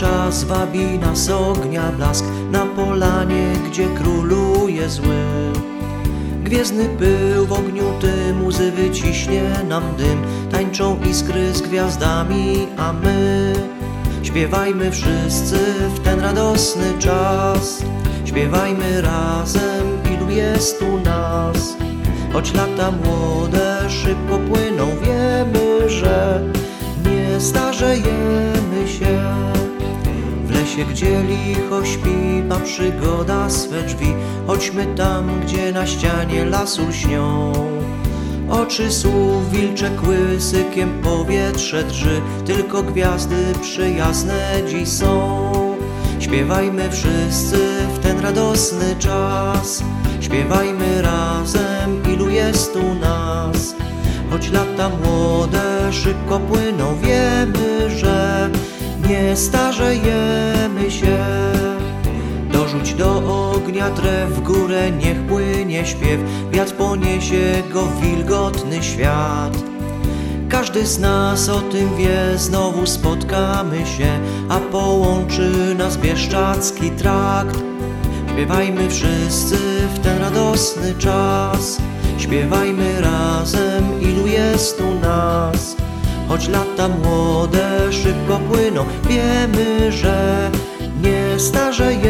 czas wabi nas ognia blask na polanie, gdzie króluje zły. Gwiezdny pył w ogniu tym łzy wyciśnie nam dym, tańczą iskry z gwiazdami, a my śpiewajmy wszyscy w ten radosny czas. Śpiewajmy razem, ilu jest tu nas. Choć lata młode W lesie, gdzie licho śpi, ma przygoda swe drzwi. Chodźmy tam, gdzie na ścianie lasu lśnią. Oczy słów wilcze kły, sykiem powietrze drży, tylko gwiazdy przyjazne dziś są. Śpiewajmy wszyscy w ten radosny czas, śpiewajmy razem, ilu jest tu nas. Choć lata młode szybko płyną, wiemy, nie starzejemy się. Dorzuć do ognia drew w górę, niech płynie śpiew, wiatr poniesie go w wilgotny świat. Każdy z nas o tym wie, znowu spotkamy się, a połączy nas bieszczacki trakt. Śpiewajmy wszyscy w ten radosny czas, śpiewajmy razem, ilu jest tu nas. Choć lata młode szybko płyną, wiemy, że nie starzejemy.